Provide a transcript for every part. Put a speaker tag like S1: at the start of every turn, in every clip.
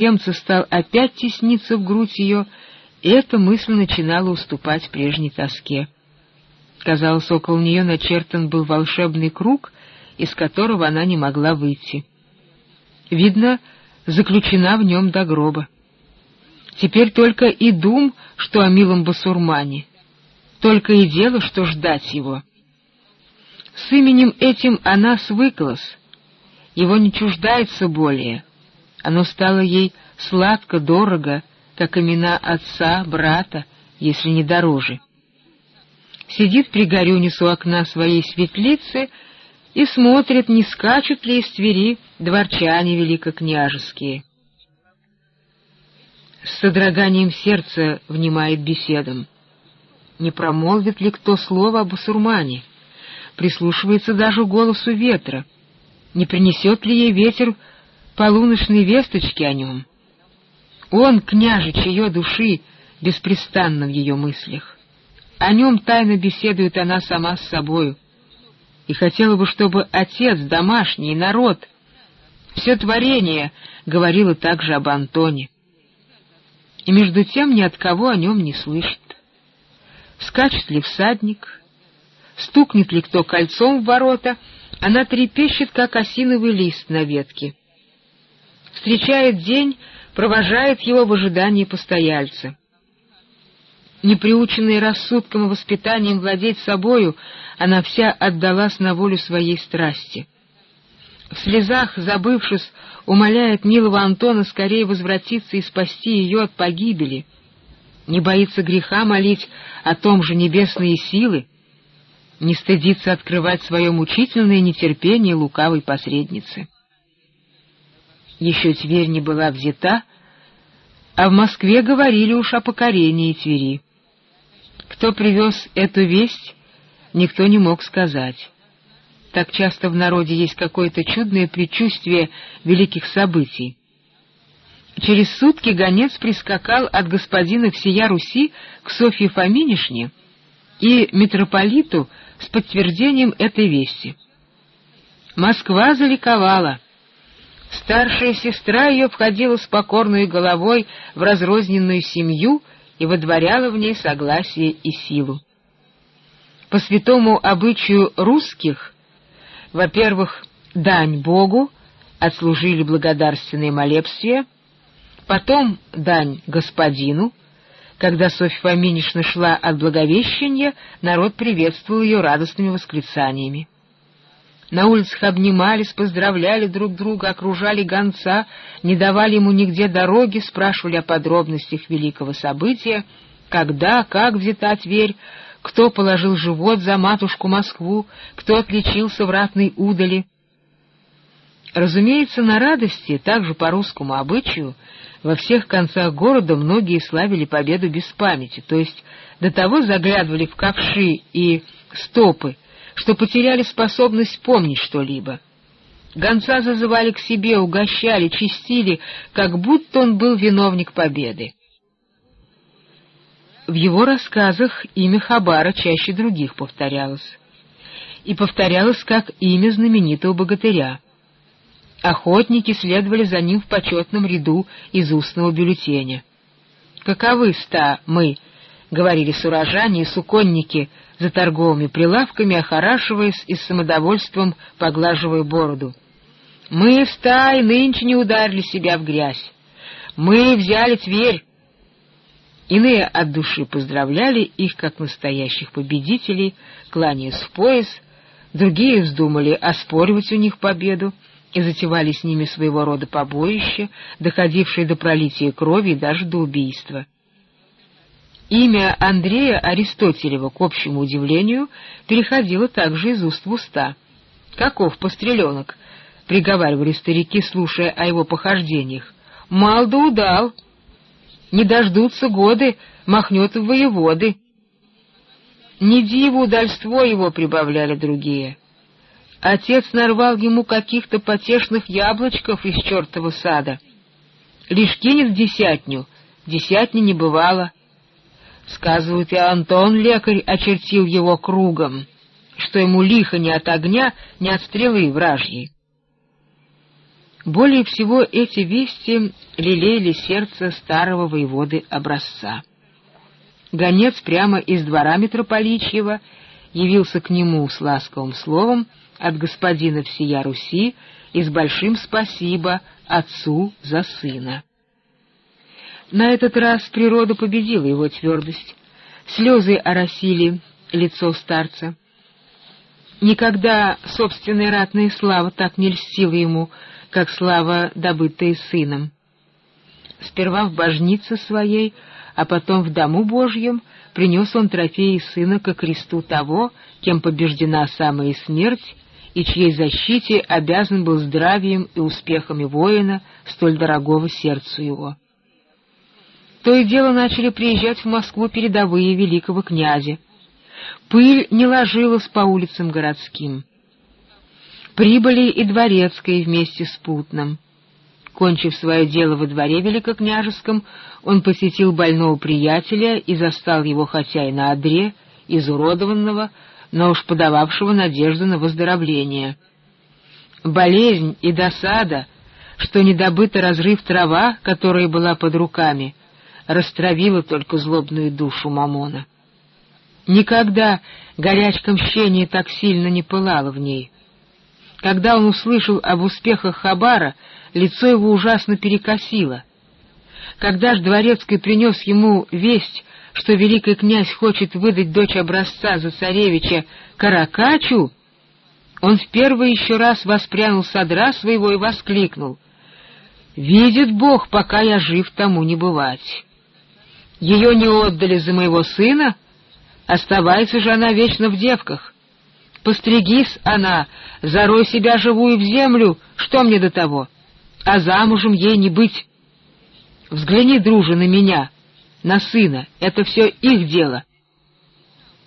S1: немца стал опять тесниться в грудь ее, и эта мысль начинала уступать прежней тоске. Казалось, около нее начертан был волшебный круг, из которого она не могла выйти. Видно, заключена в нем до гроба. Теперь только и дум, что о милом басурмане, только и дело, что ждать его. С именем этим она свыклась, его не чуждается более. Оно стало ей сладко, дорого, как имена отца, брата, если не дороже. Сидит при горюнис у окна своей светлицы и смотрит, не скачут ли из Твери дворчане великокняжеские. С содроганием сердца внимает беседам. Не промолвит ли кто слово об басурмане? Прислушивается даже голосу ветра. Не принесет ли ей ветер полуночные весточки о нем? Он, княжич ее души, беспрестанно в ее мыслях. О нем тайно беседует она сама с собою. И хотела бы, чтобы отец, домашний, народ, все творение говорило также об Антоне. И между тем ни от кого о нем не слышит. Скачет ли всадник, стукнет ли кто кольцом в ворота, она трепещет, как осиновый лист на ветке. Встречает день, провожает его в ожидании постояльца. Неприученная рассудком и воспитанием владеть собою, она вся отдалась на волю своей страсти. В слезах, забывшись, умоляет милого Антона скорее возвратиться и спасти ее от погибели. Не боится греха молить о том же небесные силы, не стыдится открывать свое мучительное нетерпение лукавой посредницы. Еще Тверь не была взята, а в Москве говорили уж о покорении Твери. Кто привез эту весть, никто не мог сказать. Так часто в народе есть какое-то чудное предчувствие великих событий. Через сутки гонец прискакал от господина всея Руси к Софье Фоминишне и митрополиту с подтверждением этой вести. Москва заликовала. Старшая сестра ее входила с покорной головой в разрозненную семью и водворяла в ней согласие и силу. По святому обычаю русских, во-первых, дань Богу, отслужили благодарственные молебствия, потом дань господину, когда Софья Фоминишна шла от Благовещения, народ приветствовал ее радостными восклицаниями. На улицах обнимались, поздравляли друг друга, окружали гонца, не давали ему нигде дороги, спрашивали о подробностях великого события, когда, как взята Тверь, кто положил живот за матушку Москву, кто отличился в ратной удали. Разумеется, на радости, также по русскому обычаю, во всех концах города многие славили победу без памяти, то есть до того заглядывали в ковши и стопы, что потеряли способность помнить что-либо. Гонца зазывали к себе, угощали, чистили, как будто он был виновник победы. В его рассказах имя Хабара чаще других повторялось. И повторялось как имя знаменитого богатыря. Охотники следовали за ним в почетном ряду из устного бюллетеня. «Каковы ста мы?» — говорили сурожане и суконники за торговыми прилавками, охорашиваясь и с самодовольством поглаживая бороду. «Мы ста и нынче не ударили себя в грязь. Мы взяли Тверь». Иные от души поздравляли их, как настоящих победителей, кланяясь в пояс, другие вздумали оспоривать у них победу, и затевали с ними своего рода побоища, доходившие до пролития крови и даже до убийства. Имя Андрея Аристотелева, к общему удивлению, переходило также из уст в уста. «Каков постреленок?» — приговаривали старики, слушая о его похождениях. «Мал да удал! Не дождутся годы, махнет в воеводы!» «Не диву удальство его!» — прибавляли другие. Отец нарвал ему каких-то потешных яблочков из чертова сада. Лишь кинет десятню, десятни не бывало. Сказывают, и Антон, лекарь, очертил его кругом, что ему лихо ни от огня, ни от стрелы вражьей. Более всего эти вести лелеяли сердце старого воеводы образца. Гонец прямо из двора митрополичьего явился к нему с ласковым словом от господина всея Руси и с большим спасибо отцу за сына. На этот раз природа победила его твердость. Слезы оросили лицо старца. Никогда собственная ратная слава так не льстила ему, как слава, добытая сыном. Сперва в божнице своей, а потом в дому Божьем принес он трофеи сына ко кресту того, кем побеждена самая смерть, и чьей защите обязан был здравием и успехами воина, столь дорогого сердцу его. То и дело начали приезжать в Москву передовые великого князя. Пыль не ложилась по улицам городским. Прибыли и дворецкие вместе с Путным. Кончив свое дело во дворе великокняжеском, он посетил больного приятеля и застал его хотя и на одре, изуродованного, но уж подававшего надежду на выздоровление. Болезнь и досада, что недобыто разрыв трава, которая была под руками, растравила только злобную душу Мамона. Никогда горячка мщения так сильно не пылала в ней. Когда он услышал об успехах Хабара, лицо его ужасно перекосило. Когда ж Дворецкий принес ему весть, что великий князь хочет выдать дочь образца за царевича Каракачу, он в первый еще раз воспрянул содра своего и воскликнул. «Видит Бог, пока я жив, тому не бывать. Ее не отдали за моего сына, оставается же она вечно в девках. Постригись она, зарой себя живую в землю, что мне до того? А замужем ей не быть. Взгляни, друже, на меня, на сына, это все их дело.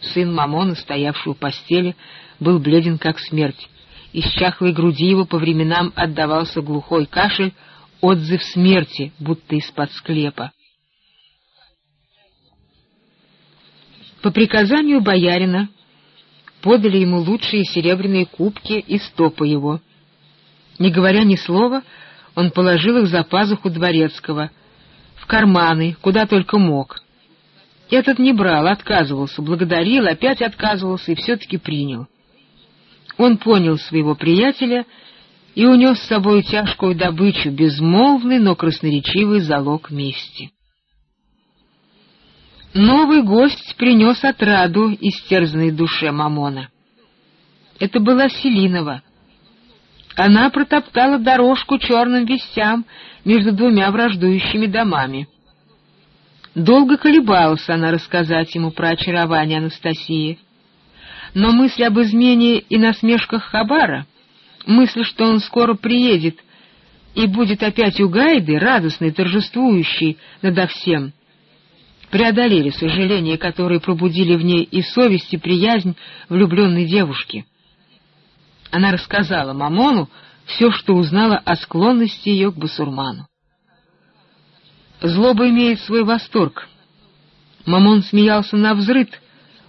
S1: Сын Мамона, стоявший у постели, был бледен как смерть. Из чахлой груди его по временам отдавался глухой кашель, отзыв смерти, будто из-под склепа. По приказанию боярина подали ему лучшие серебряные кубки и стопы его. Не говоря ни слова, он положил их за пазуху дворецкого, в карманы, куда только мог. Этот не брал, отказывался, благодарил, опять отказывался и все-таки принял. Он понял своего приятеля и унес с собой тяжкую добычу, безмолвный, но красноречивый залог мести. Новый гость принес отраду истерзанной душе Мамона. Это была Селинова. Она протоптала дорожку черным вестям между двумя враждующими домами. Долго колебалась она рассказать ему про очарование Анастасии. Но мысль об измене и насмешках Хабара, мысль, что он скоро приедет и будет опять у Гайды, радостный, торжествующий надо всем, преодолели сожаления, которые пробудили в ней и совесть, и приязнь влюбленной девушки. Она рассказала Мамону все, что узнала о склонности ее к басурману. Злоба имеет свой восторг. Мамон смеялся на взрыд,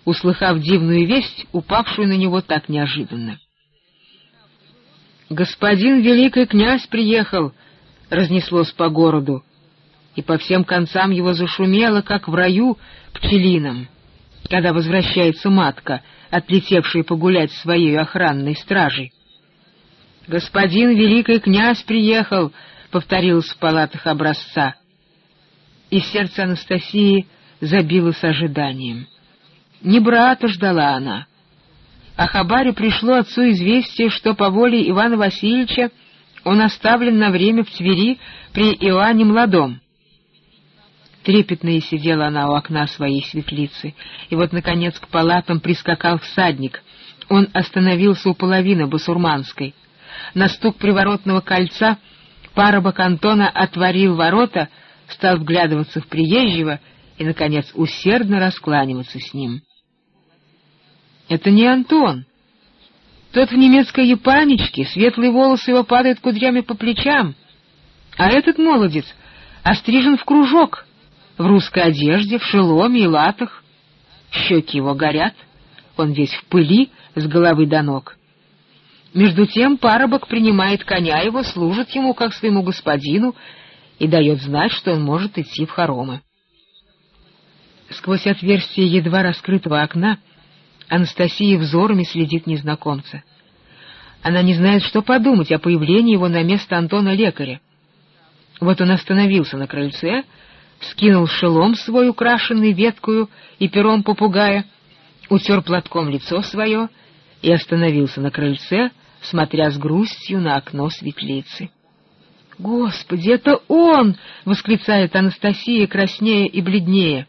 S1: услыхав дивную весть, упавшую на него так неожиданно. «Господин великий князь приехал!» — разнеслось по городу и по всем концам его зашумело, как в раю пчелином, когда возвращается матка, отлетевшая погулять своей охранной стражей. «Господин великий князь приехал», — повторилось в палатах образца. И сердце Анастасии забилось ожиданием. Не брата ждала она. А Хабаре пришло отцу известие, что по воле Ивана Васильевича он оставлен на время в Твери при Иоанне Младом. Трепетно сидела она у окна своей светлицы, и вот, наконец, к палатам прискакал всадник. Он остановился у половины басурманской. На стук приворотного кольца парубок Антона отворил ворота, стал вглядываться в приезжего и, наконец, усердно раскланиваться с ним. «Это не Антон!» Тот в немецкой епанечке, светлые волосы его падают кудрями по плечам, а этот молодец острижен в кружок — в русской одежде, в шеломе и латах. Щеки его горят, он весь в пыли с головы до ног. Между тем парабок принимает коня его, служит ему, как своему господину, и дает знать, что он может идти в хоромы. Сквозь отверстие едва раскрытого окна Анастасия взорами следит незнакомца. Она не знает, что подумать о появлении его на место Антона лекаря. Вот он остановился на крыльце, скинул шелом свой, украшенный веткою и пером попугая, утер платком лицо свое и остановился на крыльце, смотря с грустью на окно светлицы. «Господи, это он!» — восклицает Анастасия, краснее и бледнее.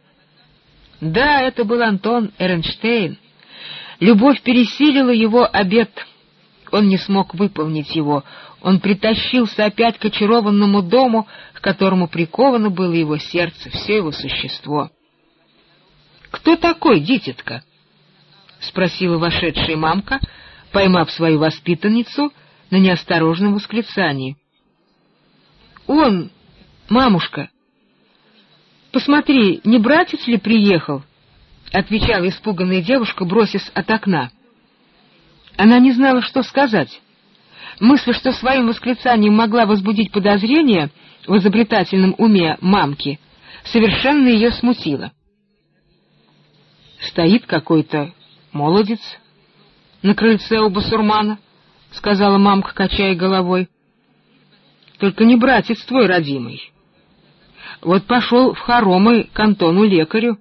S1: Да, это был Антон Эренштейн. Любовь пересилила его обет. Он не смог выполнить его. Он притащился опять к очарованному дому, к которому приковано было его сердце, все его существо. «Кто такой, дитятка?» — спросила вошедшая мамка, поймав свою воспитанницу на неосторожном восклицании. «Он, мамушка!» «Посмотри, не братец ли приехал?» — отвечала испуганная девушка, бросясь от окна. Она не знала, что сказать. Мысль, что своим восклицанием могла возбудить подозрение в изобретательном уме мамки, совершенно ее смутила. «Стоит какой-то молодец на крыльце у басурмана», — сказала мамка, качая головой. «Только не братец твой родимый. Вот пошел в хоромы к Антону лекарю».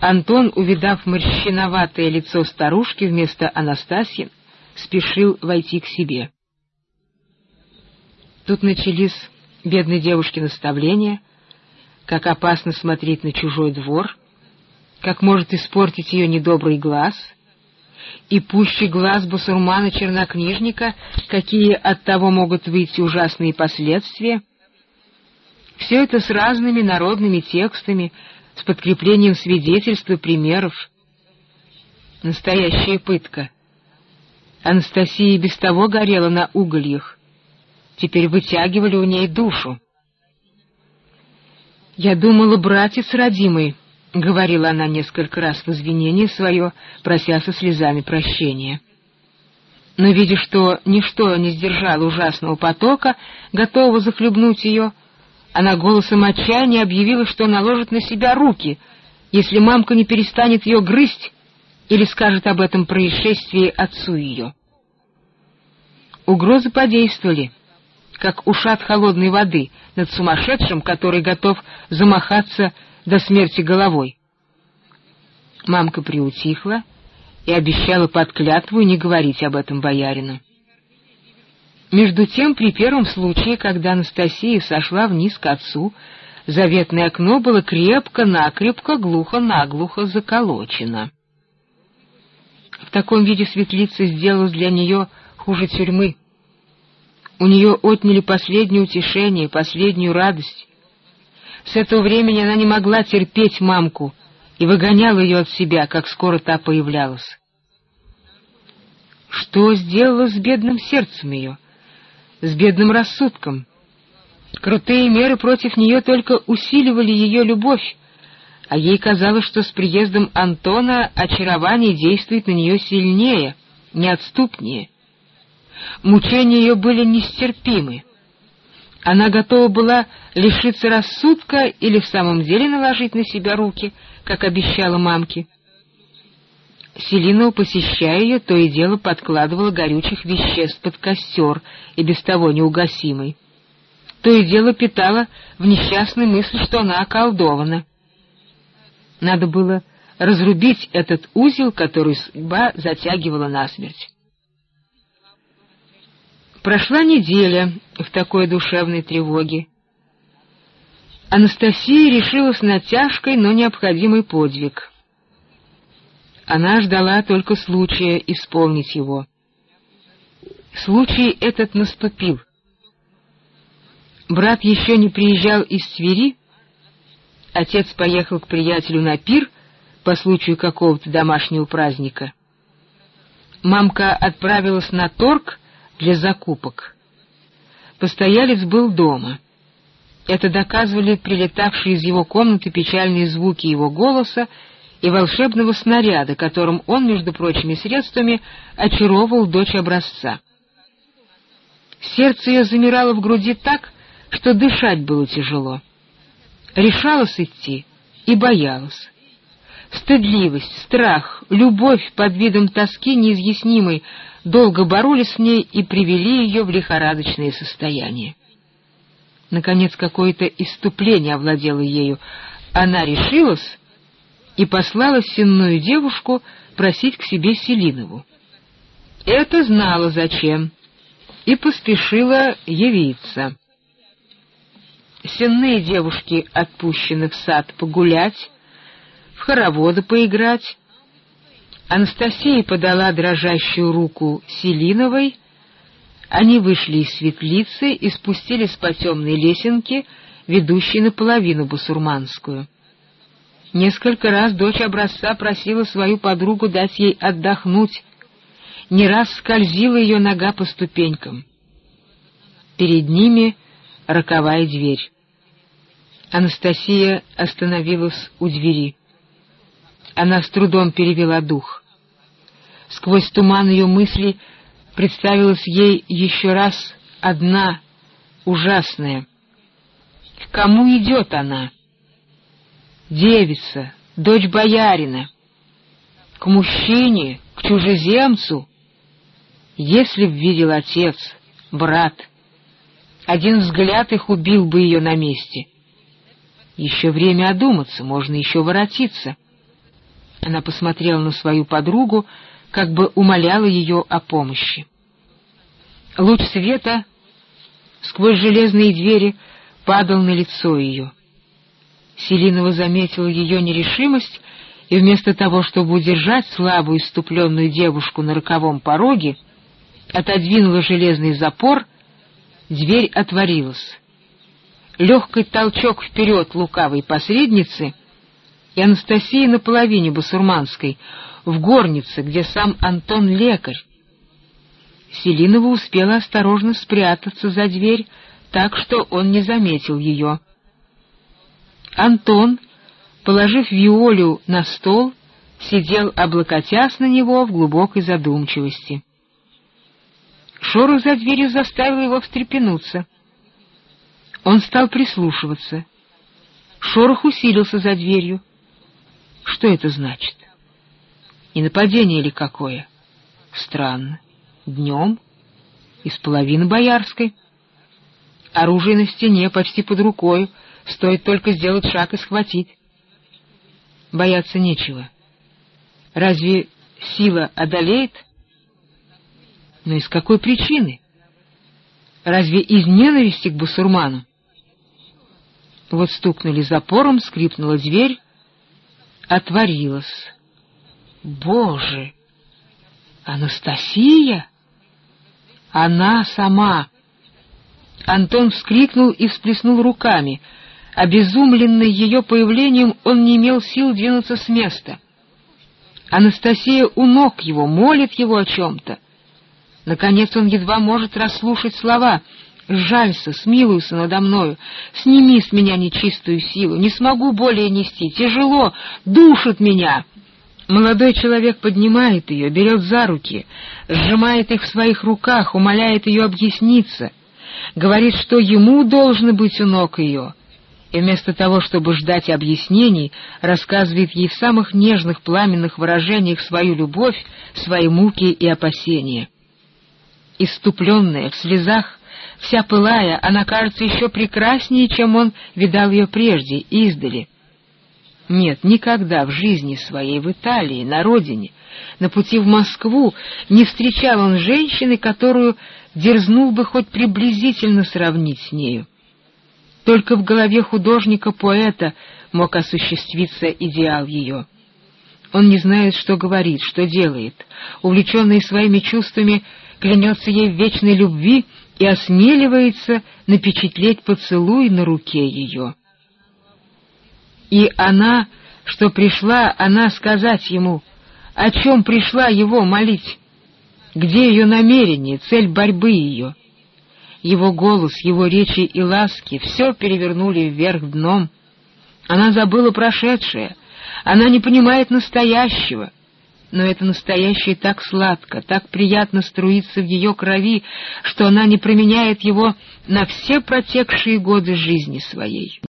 S1: Антон, увидав морщиноватое лицо старушки вместо Анастасии, спешил войти к себе. Тут начались бедной девушке наставления, как опасно смотреть на чужой двор, как может испортить ее недобрый глаз, и пуще глаз басурмана-чернокнижника, какие от того могут выйти ужасные последствия. Все это с разными народными текстами, с подкреплением свидетельств и примеров. Настоящая пытка. Анастасия без того горела на угольях. Теперь вытягивали у ней душу. «Я думала, братец родимый», — говорила она несколько раз в извинение свое, прося со слезами прощения. Но, видя, что ничто не сдержало ужасного потока, готового захлебнуть ее, она голосом отчаяния объявила, что наложит на себя руки, если мамка не перестанет ее грызть или скажет об этом происшествии отцу ее. Угрозы подействовали, как ушат холодной воды над сумасшедшим, который готов замахаться до смерти головой. Мамка приутихла и обещала под клятву не говорить об этом боярину. Между тем, при первом случае, когда Анастасия сошла вниз к отцу, заветное окно было крепко-накрепко, глухо-наглухо заколочено. В таком виде светлица сделалась для нее хуже тюрьмы. У нее отняли последнее утешение, последнюю радость. С этого времени она не могла терпеть мамку и выгоняла ее от себя, как скоро та появлялась. Что сделала с бедным сердцем ее? С бедным рассудком. Крутые меры против нее только усиливали ее любовь, а ей казалось, что с приездом Антона очарование действует на нее сильнее, неотступнее. Мучения ее были нестерпимы. Она готова была лишиться рассудка или в самом деле наложить на себя руки, как обещала мамке. Селинова, посещая ее, то и дело подкладывала горючих веществ под костер, и без того неугасимый. То и дело питала в несчастной мысли, что она околдована. Надо было разрубить этот узел, который судьба затягивала насмерть. Прошла неделя в такой душевной тревоге. Анастасия решилась на тяжкий, но необходимый подвиг — она ждала только случая исполнить его. Случай этот наступил. Брат еще не приезжал из Твери, отец поехал к приятелю на пир по случаю какого-то домашнего праздника. Мамка отправилась на торг для закупок. Постоялец был дома. Это доказывали прилетавшие из его комнаты печальные звуки его голоса и волшебного снаряда, которым он, между прочими средствами, очаровывал дочь образца. Сердце ее замирало в груди так, что дышать было тяжело. Решалась идти и боялась. Стыдливость, страх, любовь под видом тоски неизъяснимой долго боролись с ней и привели ее в лихорадочное состояние. Наконец какое-то иступление овладело ею. Она решилась и послала сенную девушку просить к себе Селинову. Это знала зачем и поспешила явиться. Сенные девушки отпущены в сад погулять, в хороводы поиграть. Анастасия подала дрожащую руку Селиновой, они вышли из светлицы и спустились по темной лесенке, ведущей наполовину бусурманскую. Несколько раз дочь образца просила свою подругу дать ей отдохнуть, не раз скользила ее нога по ступенькам. Перед ними роковая дверь. Анастасия остановилась у двери. Она с трудом перевела дух. Сквозь туман ее мысли представилась ей еще раз одна ужасная. К кому идет она? Девица, дочь боярина. К мужчине, к чужеземцу. Если б видел отец, брат, один взгляд их убил бы ее на месте. Еще время одуматься, можно еще воротиться. Она посмотрела на свою подругу, как бы умоляла ее о помощи. Луч света сквозь железные двери падал на лицо ее. Селинова заметила ее нерешимость и вместо того, чтобы удержать слабую иступленную девушку на роковом пороге, отодвинула железный запор, дверь отворилась. Легкий толчок вперед лукавой посредницы, и Анастасия на половине басурманской, в горнице, где сам Антон лекарь. Селинова успела осторожно спрятаться за дверь, так что он не заметил ее. Антон, положив Виолю на стол, сидел, облокотясь на него в глубокой задумчивости. Шорох за дверью заставил его встрепенуться. Он стал прислушиваться. Шорох усилился за дверью. Что это значит? Не нападение ли какое? Странно. Днем? Из половины боярской. Оружие на стене, почти под рукой. Стоит только сделать шаг и схватить. Бояться нечего. Разве сила одолеет? Но из какой причины? Разве из ненависти к бусурману? Вот стукнули запором, скрипнула дверь, отворилась. Боже! Анастасия? Она сама! Антон вскрикнул и всплеснул руками. Обезумленный ее появлением, он не имел сил двинуться с места. Анастасия у ног его, молит его о чем-то. Наконец он едва может расслушать слова. «Жалься, смилуйся надо мною, сними с меня нечистую силу, не смогу более нести, тяжело, душит меня». Молодой человек поднимает ее, берет за руки, сжимает их в своих руках, умоляет ее объясниться, говорит, что ему должно быть у ног ее, и вместо того, чтобы ждать объяснений, рассказывает ей в самых нежных пламенных выражениях свою любовь, свои муки и опасения. Иступленная, в слезах, вся пылая, она кажется еще прекраснее, чем он видал ее прежде, издали — нет, никогда в жизни своей в Италии, на родине, на пути в Москву не встречал он женщины, которую дерзнул бы хоть приблизительно сравнить с нею. Только в голове художника-поэта мог осуществиться идеал ее. Он не знает, что говорит, что делает. Увлеченный своими чувствами, клянется ей в вечной любви и осмеливается напечатлеть поцелуй на руке ее. И она, что пришла она сказать ему, о чем пришла его молить, где ее намерение, цель борьбы ее. Его голос, его речи и ласки все перевернули вверх дном. Она забыла прошедшее, она не понимает настоящего, но это настоящее так сладко, так приятно струится в ее крови, что она не променяет его на все протекшие годы жизни своей.